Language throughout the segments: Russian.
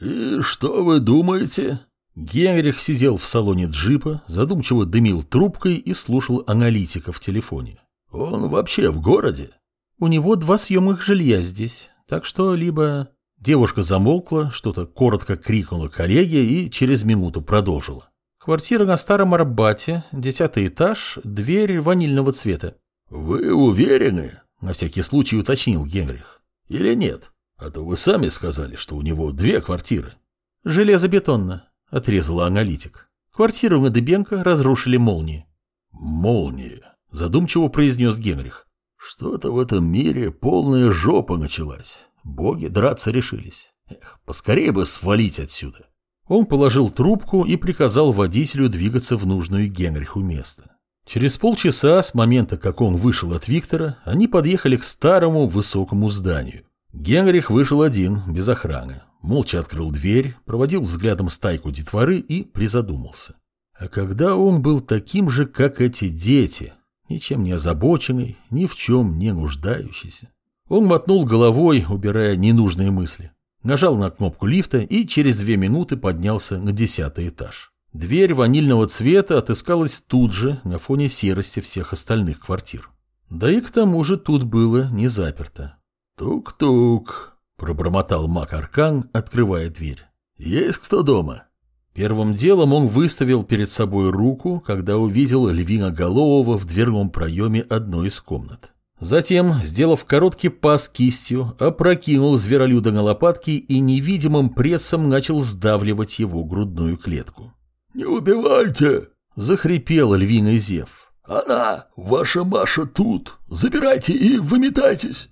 «И что вы думаете?» Генрих сидел в салоне джипа, задумчиво дымил трубкой и слушал аналитика в телефоне. «Он вообще в городе?» «У него два съемных жилья здесь, так что либо...» Девушка замолкла, что-то коротко крикнула коллеге и через минуту продолжила. «Квартира на Старом Арбате, десятый этаж, дверь ванильного цвета». «Вы уверены?» — на всякий случай уточнил Генрих. «Или нет? А то вы сами сказали, что у него две квартиры». «Железобетонно», — отрезала аналитик. «Квартиру на Дыбенко разрушили молнии». «Молнии», — задумчиво произнес Генрих. «Что-то в этом мире полная жопа началась. Боги драться решились. Эх, поскорее бы свалить отсюда. Он положил трубку и приказал водителю двигаться в нужную Генриху место. Через полчаса с момента, как он вышел от Виктора, они подъехали к старому высокому зданию. Генрих вышел один, без охраны. Молча открыл дверь, проводил взглядом стайку детворы и призадумался. А когда он был таким же, как эти дети, ничем не озабоченный, ни в чем не нуждающийся, он мотнул головой, убирая ненужные мысли. Нажал на кнопку лифта и через две минуты поднялся на десятый этаж. Дверь ванильного цвета отыскалась тут же, на фоне серости всех остальных квартир. Да и к тому же тут было не заперто. «Тук-тук», — пробормотал Мак Аркан, открывая дверь. «Есть кто дома?» Первым делом он выставил перед собой руку, когда увидел львиноголового в дверном проеме одной из комнат. Затем, сделав короткий пас кистью, опрокинул зверолюда на лопатки и невидимым прессом начал сдавливать его грудную клетку. «Не убивайте!» — захрипел львиный зев. «Она, ваша Маша, тут. Забирайте и выметайтесь!»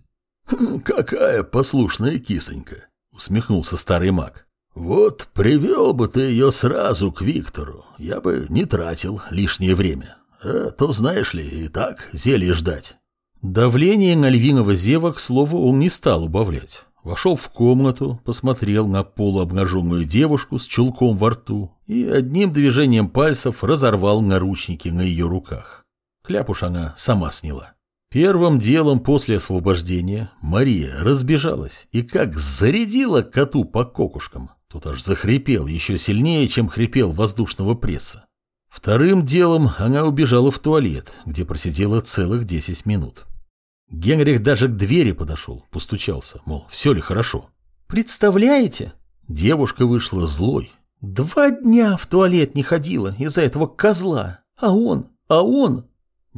«Какая послушная кисонька!» — усмехнулся старый маг. «Вот привел бы ты ее сразу к Виктору, я бы не тратил лишнее время. А то, знаешь ли, и так зелье ждать». Давление на львиного зева, к слову, он не стал убавлять. Вошел в комнату, посмотрел на полуобнаженную девушку с чулком во рту и одним движением пальцев разорвал наручники на ее руках. Кляпуш она сама сняла. Первым делом после освобождения Мария разбежалась и как зарядила коту по кокушкам. Тут аж захрипел еще сильнее, чем хрипел воздушного пресса. Вторым делом она убежала в туалет, где просидела целых 10 минут. Генрих даже к двери подошел, постучался, мол, все ли хорошо. «Представляете?» Девушка вышла злой. «Два дня в туалет не ходила из-за этого козла. А он, а он...»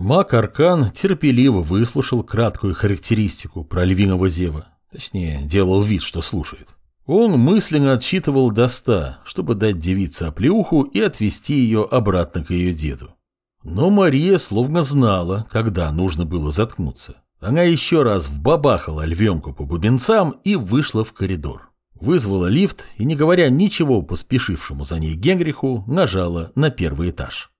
Мак Аркан терпеливо выслушал краткую характеристику про львиного зева. Точнее, делал вид, что слушает. Он мысленно отсчитывал до ста, чтобы дать девице оплеуху и отвезти ее обратно к ее деду. Но Мария словно знала, когда нужно было заткнуться. Она еще раз вбабахала львенку по бубенцам и вышла в коридор. Вызвала лифт и, не говоря ничего поспешившему за ней Генриху, нажала на первый этаж.